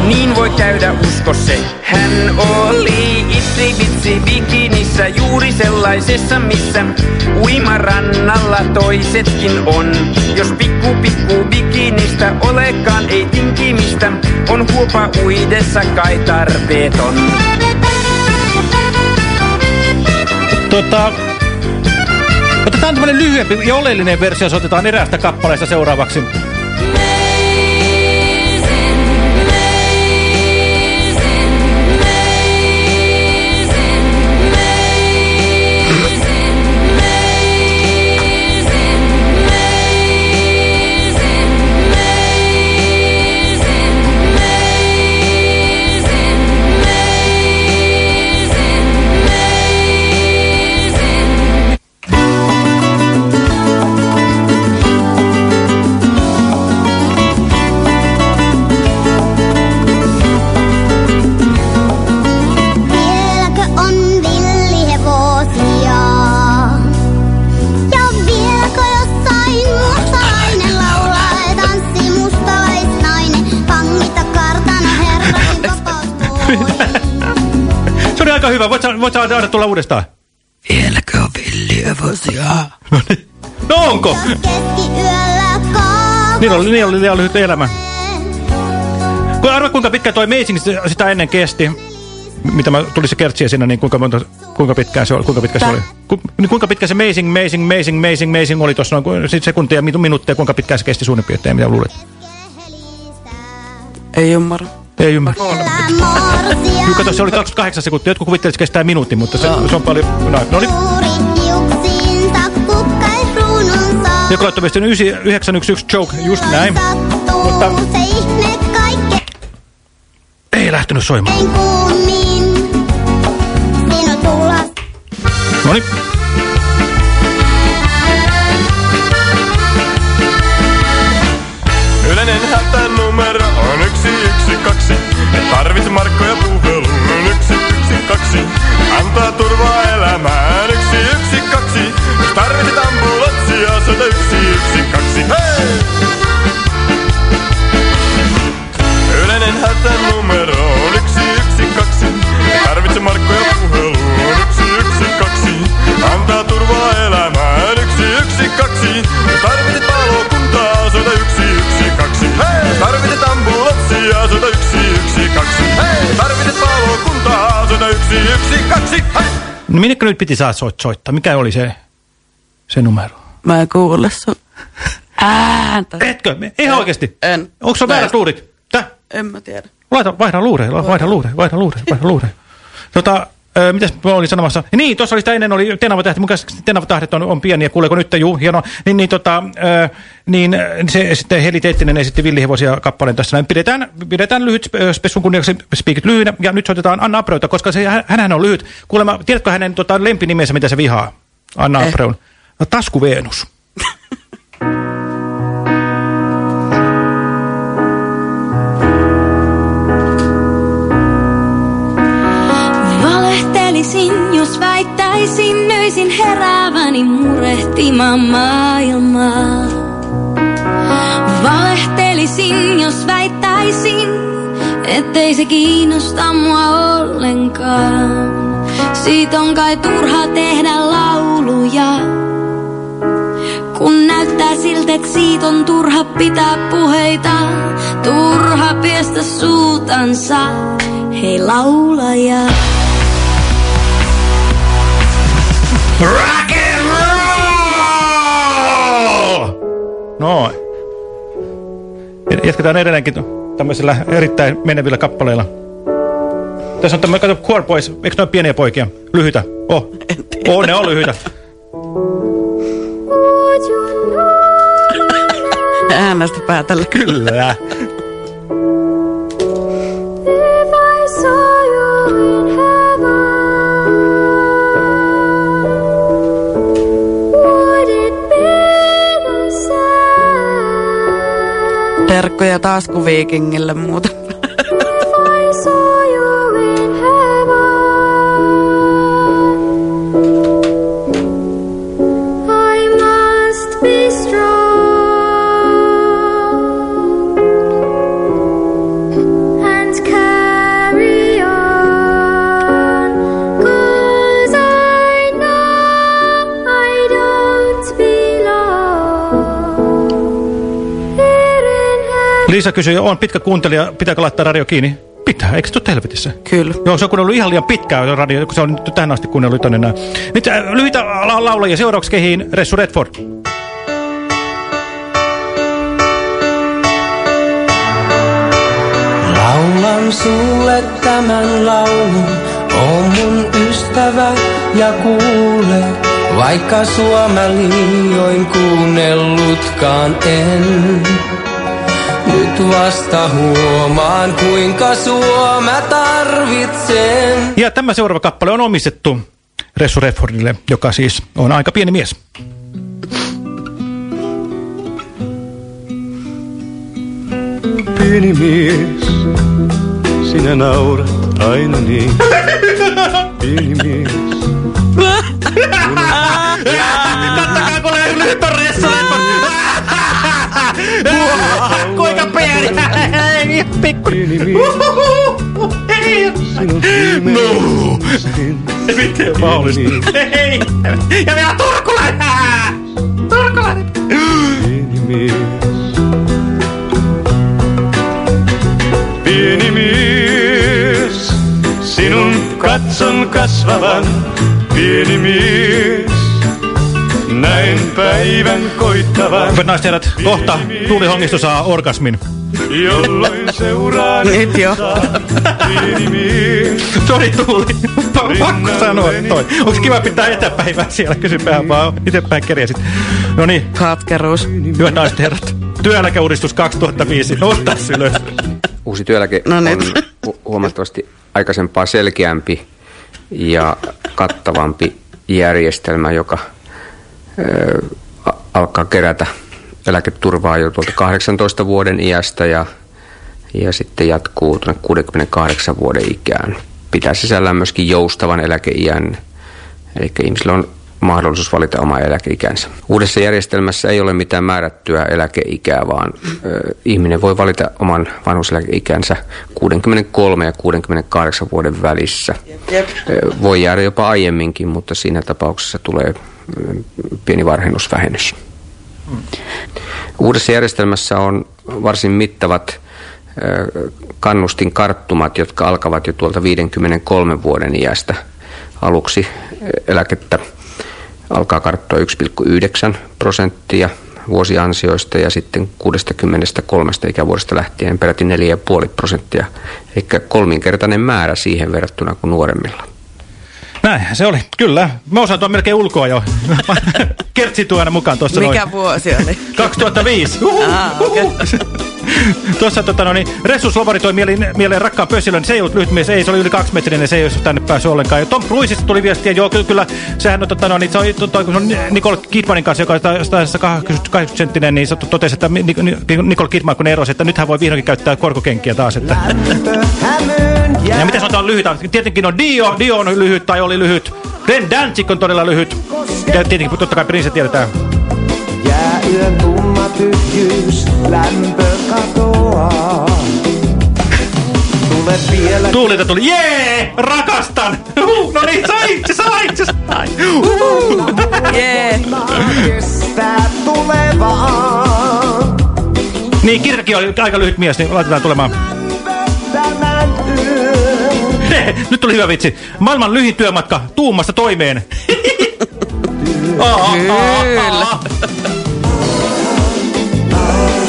Niin voi käydä usko se. Hän oli itse vitsi bikinissä juuri sellaisessa, missä uimarannalla toisetkin on. Jos pikku pikku bikinistä olekaan ei tinkimistä, on huopa uidessa kai tarpeeton. Tota, otetaan tämmönen lyhyempi ja oleellinen versio, jos otetaan eräästä kappaleesta seuraavaksi. Voit aina tulla uudestaan? Vieläkö on villiövosia? No onko? Niin oli, niin oli liian lyhyt elämä. Ku- Arva kuinka pitkä toi Amazing sitä- ennen kesti. Mitä mä tuli se kertsiä siinä, niin kuinka, monta, kuinka pitkään se oli? Kuinka pitkä se oli? Ku, niin kuinka pitkä se Amazing, Amazing, Amazing, Amazing, Amazing oli tuossa noin sit sekuntia, minu- minuutteja, kuinka pitkään se kesti suurin piirtein, mitä luulet? Ei ymmärrä. Ei ymmärrä. Kyllä kato, se oli 28 sekuntia. Jotkut kuvittelivat, että se kestää minuutin, mutta se, se on paljon... No, no niin. Joku laittoi viestin 911 joke, just näin. Mutta ei lähtenyt soimaan. No niin. Yleinen hätänumero on 112. Et tarvitse markkoja puheluun 112. Antaa turvaa elämään 112. Jos tarvitset ambulanssia 112. Hei! No minnekö nyt piti saa soit, soittaa? Mikä oli se, se numero? Mä en kuule sun ääntä. Etkö? Ihan oikeasti? En. Onko se väärät luurit? Täh? En mä tiedä. Laita, vaihda luure, vaihda luure, vaihda luure, vaihda luure. Tota, ö, mitäs mä olin sanomassa? Niin, tuossa oli sitä ennen oli Tenava tähti, mun käsittääkseni Tenava tähdet on, on pieniä, kuuleeko nyt, juu, hienoa. Niin, niin, tota, ö, niin se sitten Heli Teettinen esitti villihevosia kappaleen tässä näin. Pidetään, pidetään lyhyt spessun kunniaksi spiikit lyhyinä, ja nyt soitetaan Anna Apreuta, koska se, hän- hänhän on lyhyt. Kuulemma, tiedätkö hänen tota, lempinimensä, mitä se vihaa? Anna Eh. Apreun. No, Tasku Venus. Valehtelisin, jos väittäisin, nöisin herääväni murehtimaan maailmaa. Valehtelisin, jos väittäisin, ettei se kiinnosta mua ollenkaan. Siitä on kai turha tehdä lauluja, kun näyttää siltä, että siitä on turha pitää puheita. Turha piestä suutansa, hei laulaja. Rock and roll! Noin. Jatketaan edelleenkin tämmöisellä erittäin menevillä kappaleilla. Tässä on tämmöinen, kato, Core Boys, eikö ne ole pieniä poikia? Lyhyitä. Oh, oh ne on lyhyitä. Äänestä päätellä. Kyllä. Same? Terkkoja taskuviikingille muuta. Liisa kysyi, on pitkä kuuntelija, pitääkö laittaa radio kiinni? Pitää, eikö se ole helvetissä? Kyllä. Joo, se on kuunnellut ihan liian pitkään radio, kun se on nyt tähän asti kuunnellut tonne näin. Nyt äh, lyhyitä la laulajia seuraavaksi kehiin Ressu Redford. Laulan sulle tämän laulun, oo mun ystävä ja kuule. Vaikka sua mä liioin kuunnellutkaan en. Nyt vasta huomaan kuinka sua mä tarvitsen. Ja tämä seuraava kappale on omistettu Ressu Redfordille, joka siis on aika pieni mies. Pieni mies, sinä naurat aina niin. Pieni mies. Kattokaa, kun on Ressu Redford. No! Miten mahdollista? Ei! Ja vielä turkulainen! Turkulainen! Pieni mies. Pieni mies, sinun katson kasvavan. Pieni mies, näin päivän koittavan. Hyvät naiset herrat, kohta tuulihongisto saa orgasmin. Jolloin seuraan Nyt jo. Sori Tuuli, pakko sanoa toi. Onko kiva pitää etäpäivää siellä? Kysypä vaan, miten päin kerjäsit. No niin. Katkeruus. Hyvät naiset herrat, työeläkeuudistus 2005. Ottaa ylös. Uusi työeläke No on nyt. hu huomattavasti aikaisempaa selkeämpi ja kattavampi järjestelmä, joka ö, alkaa kerätä eläketurvaa jo tuolta 18 vuoden iästä ja, ja sitten jatkuu tuonne 68 vuoden ikään. Pitää sisällään myöskin joustavan eläkeiän, eli ihmisillä on mahdollisuus valita oma eläkeikänsä. Uudessa järjestelmässä ei ole mitään määrättyä eläkeikää, vaan ö, ihminen voi valita oman vanhuseläkeikänsä 63 ja 68 vuoden välissä. Jep. Voi jäädä jopa aiemminkin, mutta siinä tapauksessa tulee pieni varhennusvähennys. Uudessa järjestelmässä on varsin mittavat kannustinkarttumat, jotka alkavat jo tuolta 53 vuoden iästä. Aluksi eläkettä alkaa karttua 1,9 prosenttia vuosiansioista ja sitten 63 ikävuodesta lähtien peräti 4,5 prosenttia. Eli kolminkertainen määrä siihen verrattuna kuin nuoremmilla. Näin se oli, kyllä. Mä osaan tuon melkein ulkoa jo. Kertsi tuo aina mukaan tuossa noin. Mikä vuosi oli? 2005. Uhu, Ah, okei. uhu. Tuossa tota, no, niin, Ressus Lovari toi mieleen, mieleen rakkaan pössilön. Se ei ollut lyhyt mies, ei, se oli yli kaksimetrinen, se ei olisi tänne päässyt ollenkaan. Ja Tom Cruisesta tuli viestiä, joo, kyllä, kyllä sehän on, tota, no, niin, se on, to, to, kun se on Nicole Kidmanin kanssa, joka on 80 senttinen, niin se totesi, että Ni- Ni- Nicole Kidman kun erosi, että nyt hän voi vihdoinkin käyttää korkokenkiä taas. Että. Ja mitä sanotaan lyhyt? Tietenkin on Dio, Dio on lyhyt tai oli lyhyt. Glenn Danzig on todella lyhyt. Ja tietenkin totta kai Prince tiedetään. Jää yön tumma tyhjyys, lämpö katoaa. Tule vielä Tuulilta tuli, jee, rakastan. Uh, no niin, sai, se sai, se sai. Uh. Jee. kestää tulevaa. Niin, Kirkki oli aika lyhyt mies, niin laitetaan tulemaan. Nyt tuli hyvä vitsi. Maailman lyhin työmatka tuumasta toimeen. Kyllä.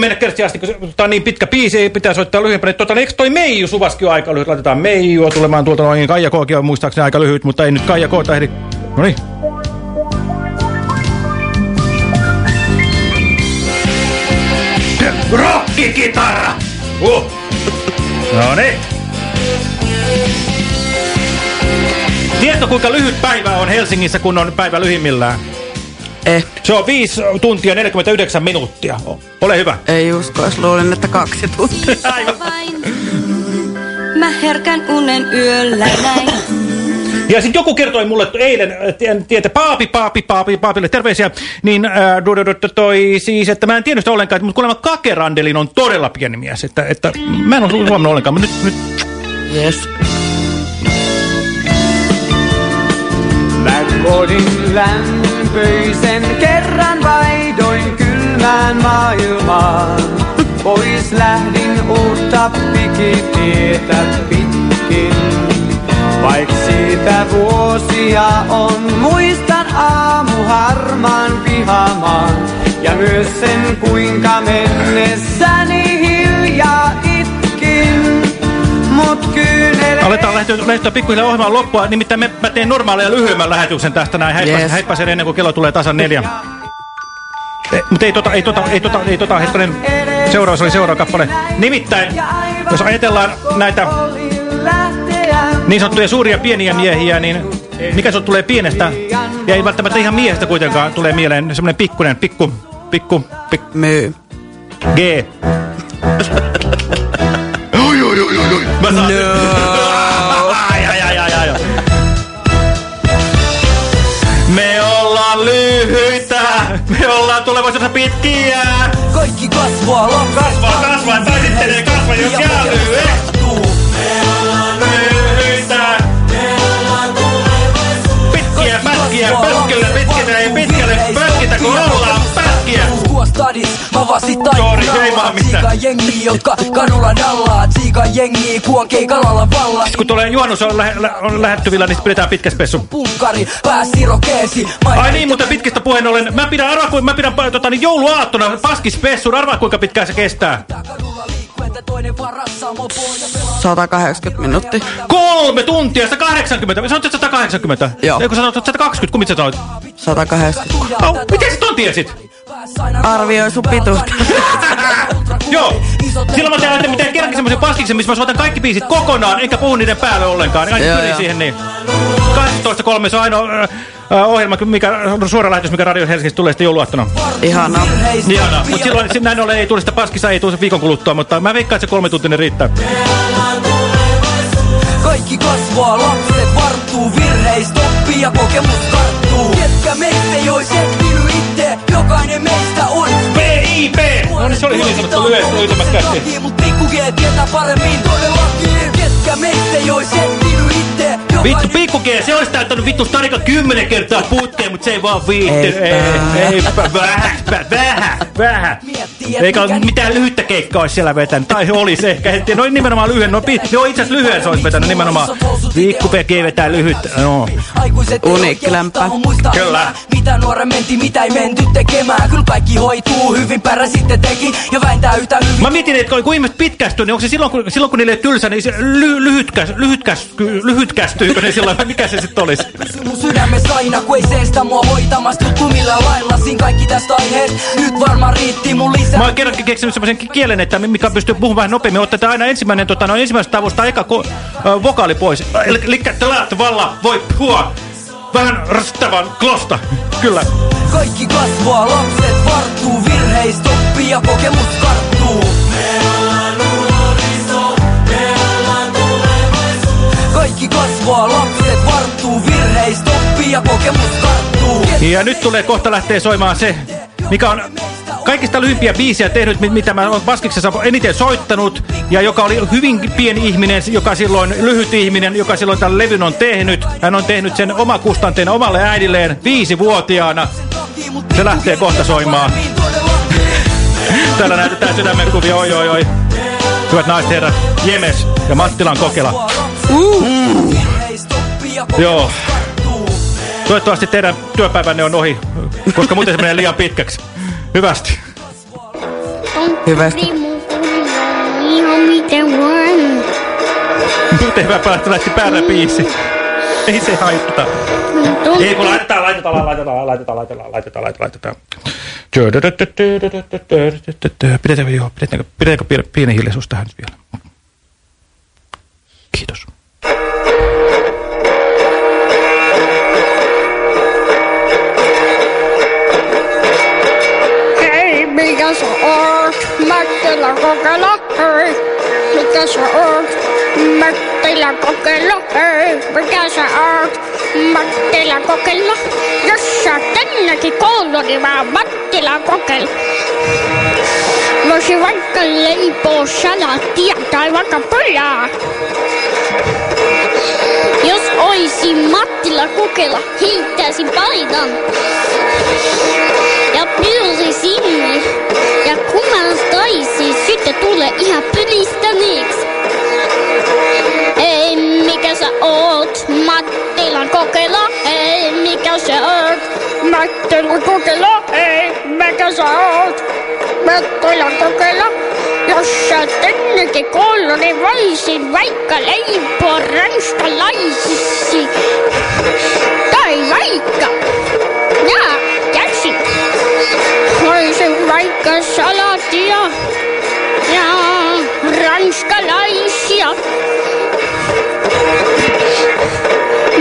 mennä kertsi asti, kun tämä on niin pitkä biisi, ei pitää soittaa lyhyempänä. Tota, eikö toi Meiju Suvaskin ole aika lyhyt? Laitetaan Meijua tulemaan tuolta noin. Kaija Kookin on muistaakseni aika lyhyt, mutta ei nyt Kaija Koota ehdi. No niin. Rockkitarra! Uh. No niin. Tiedätkö kuinka lyhyt päivä on Helsingissä, kun on päivä lyhimmillään? Eh. Se on 5 tuntia 49 minuuttia. Ole hyvä. Ei uskois, luulin, että kaksi tuntia. Mä herkän unen yöllä näin. Ja sitten joku kertoi mulle että eilen, en tiedä, Paapi, Paapi, Paapi, Paapille terveisiä, niin ää, du- du- du- toi siis, että mä en tiennyt sitä ollenkaan, mutta kuulemma Kakerandelin on todella pieni mies, että, että mä en ole huomannut ollenkaan, mutta nyt, nyt Yes. Mä kodin lämpöisen kerran vaihdoin kylmään maailmaan. Pois lähdin uutta pikitietä pitkin. Vaik siitä vuosia on, muistan aamu harmaan pihamaan. Ja myös sen kuinka mennessäni aletaan lähteä, lähteä pikkuhiljaa ohjelmaan loppua, nimittäin me, mä teen normaalia lyhyemmän lähetyksen tästä näin, häippäsen, Yes. ennen kuin kello tulee tasan neljä. E, mutta ei tota, ei tota, ei tota, ei tota, hetkonen, seuraava oli seuraava kappale. Nimittäin, jos ajatellaan näitä niin sanottuja suuria pieniä miehiä, niin mikä se tulee pienestä, ja ei välttämättä ihan miehestä kuitenkaan tulee mieleen, semmoinen pikkunen, pikku, pikku, pikku, Myy. G. No. ai, ai, ai, ai, ai. Me ollaan lyhyitä. Me ollaan tulevaisuudessa pitkiä. Kaikki kasvaa lakas vaan mitään. Tsiika jengi, jotka kadulla dallaa Tsiika jengi, kuon keikalalla valla Kun tulee juhannus on, lähe, lä- on lähettyvillä, niin sit pidetään pitkä spessu. Pulkkari, pääsirokeesi Ai niin, mutta pitkistä puheen ollen. Mä pidän, arvaa, kuin, mä pidän tota, niin jouluaattona paskispessun. Arvaa kuinka pitkään se kestää. Toinen varassa mopo ja pelaa 180 minuuttia. Kolme tuntia, 180. Sanoit, että 180? Joo. Eikö sanoit, että 120? Kumit sä sanoit? 180. Oh, miten sä ton tiesit? Arvioi sun pituutta. Joo. Silloin mä tein että mitään kerrankin semmoisen paskiksen, missä mä soitan kaikki biisit kokonaan, enkä puhu niiden päälle ollenkaan. Joo, pyrin joo. siihen niin. 18.3 se on ainoa ohjelma, mikä, suora lähetys, mikä Radio Helsingissä tulee sitten jouluaattona. Ihanaa. Ihanaa. Mutta silloin näin ollen ei tule sitä paskissa, ei tule se viikon kuluttua, mutta mä veikkaan, että se kolme tuntinen riittää. Kaikki kasvaa, lapset varttuu Virheistä oppii ja kokemus karttuu Ketkä meistä ei ois Jokainen meistä on PIP! No niin, se oli hyvin sanottu lyhyesti, ylitämättömästi. Mut pikku G tietää paremmin todellakin Ketkä meistä ei ois ehtinyt itse Vittu, pikku G, se olisi täyttänyt vittu Starika kymmenen kertaa putkeen, mutta se ei vaan. Eipä. Ei, ei, vähän, vähän, vähän. Eikä mitään lyhyttä keikkaa olisi siellä vetänyt. Tai olisi ehkä. En tiedä, Noin nimenomaan lyhyen. No, joo, itse asiassa lyhyen se olisi vetänyt nimenomaan. Pikku G vetää lyhyttä. No. Muistaa Kyllä. Mitä nuoren menti, mitä ei menty tekemään Kyllä kaikki hoituu hyvin, pärä sitten teki Ja väintää yhtä hyvin Mä mietin, että kun ihmiset pitkästyy, niin onko se silloin, kun, silloin, kun niille ei tylsä, niin se ly, lyhytkäs, lyhytkäs, lyhytkästyykö ne silloin? Mikä se sitten olisi? Mun sydämessä aina, kun ei seestä mua hoitamasta Tuttu millä lailla, siinä kaikki tästä aiheesta Nyt varmaan riitti mun lisää Mä oon kerrankin keksinyt semmoisen kielen, että mikä pystyy puhumaan vähän nopeammin. Otetaan aina ensimmäinen, tota, no, ensimmäisestä tavusta eka ö, vokaali pois. Eli eli tälät valla voi puhua vähän rastavan klosta. Kyllä. Kaikki kasvaa, lapset varttuu Virheistä oppii ja kokemus karttuu Kaikki kasvaa, lapset varttuu Virheistä oppii ja kokemus karttuu Ja nyt tulee kohta lähtee soimaan se, mikä on kaikista lyhimpiä biisiä tehnyt, mit- mitä mä oon Paskiksessa eniten soittanut, ja joka oli hyvin pieni ihminen, joka silloin lyhyt ihminen, joka silloin tämän levyn on tehnyt. Hän on tehnyt sen omakustanteena omalle äidilleen viisivuotiaana. Se lähtee kohta soimaan. Täällä näytetään sydämen kuvia, oi oi oi. Hyvät naiset herrat, Jemes ja Mattilan kokela. Uh. Joo. Toivottavasti teidän työpäivänne on ohi, koska muuten se menee liian pitkäksi. Hyvästi. Hyvästi. Nyt hyvä päästä lähti päällä biisi. Ei se haittaa. Ei kun laitetaan, laitetaan, laitetaan, laitetaan, laitetaan, laitetaan, laitetaan. Pidetäänkö, joo, pidetäänkö, pidetäänkö pieni, pieni hiljaisuus tähän nyt vielä? Kiitos. Mikä sä oot? Mättilä kokela, hei. Mikä sä oot? Mättilä kokela, hei. Mikä sä oot? Mättilä kokela. Jos sä tännekin koulu, niin mä Mattila kokela. Voisi vaikka leipoo salaattia tai vaikka pojaa. Jos oisin Mattila kokela, heittäisin paidan ja pyysi sinne. Ja kun mä taisin, sitten tulee ihan pylistäneeksi. Ei, mikä sä oot? Mattilan kokela. Ei, mikä sä oot? Mattilan kokela. Ei, mikä sä oot? Mattilan kokela. Jos sä tännekin koulu, niin voisin vaikka leipoa ranskalaisiksi. Tai vaikka. Salatia ja ranskalaisia.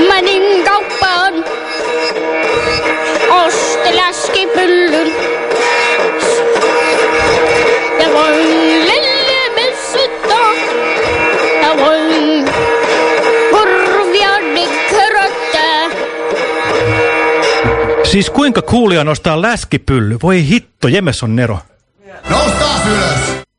Menin kauppaan, ostin läskipyllyn. Siis kuinka kuulia nostaa läskipylly? Voi hitto, Jemes on Nero.